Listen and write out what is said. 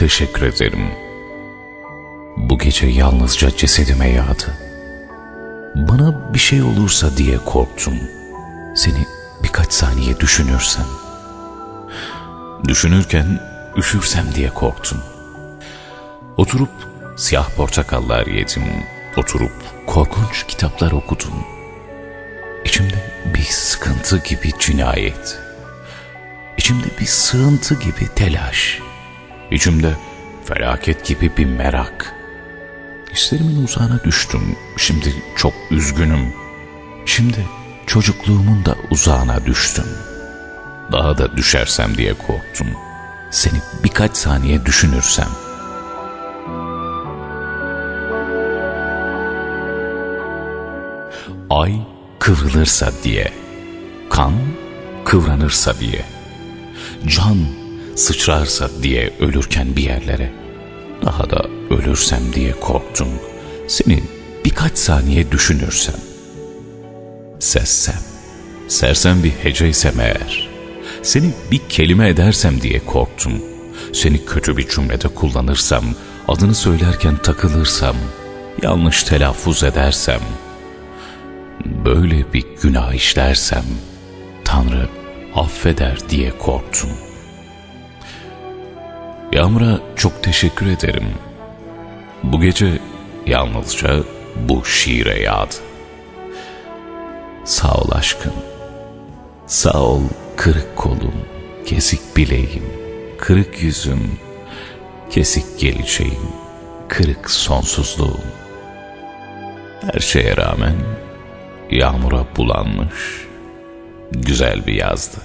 Teşekkür ederim. Bu gece yalnızca cesedime yağdı. Bana bir şey olursa diye korktum. Seni birkaç saniye düşünürsem. Düşünürken üşürsem diye korktum. Oturup siyah portakallar yedim. Oturup korkunç kitaplar okudum. İçimde bir sıkıntı gibi cinayet. İçimde bir sığıntı gibi telaş. İçimde felaket gibi bir merak. Hislerimin uzağına düştüm. Şimdi çok üzgünüm. Şimdi çocukluğumun da uzağına düştüm. Daha da düşersem diye korktum. Seni birkaç saniye düşünürsem. Ay kıvrılırsa diye, kan kıvranırsa diye, can sıçrarsa diye ölürken bir yerlere, daha da ölürsem diye korktum. Seni birkaç saniye düşünürsem. Sessem, sersem bir heceysem eğer, seni bir kelime edersem diye korktum. Seni kötü bir cümlede kullanırsam, adını söylerken takılırsam, yanlış telaffuz edersem, böyle bir günah işlersem, Tanrı affeder diye korktum. Yağmur'a çok teşekkür ederim. Bu gece yalnızca bu şiire yağdı. Sağ ol aşkım. Sağ ol kırık kolum, kesik bileğim, kırık yüzüm, kesik geleceğim, kırık sonsuzluğum. Her şeye rağmen yağmura bulanmış güzel bir yazdı.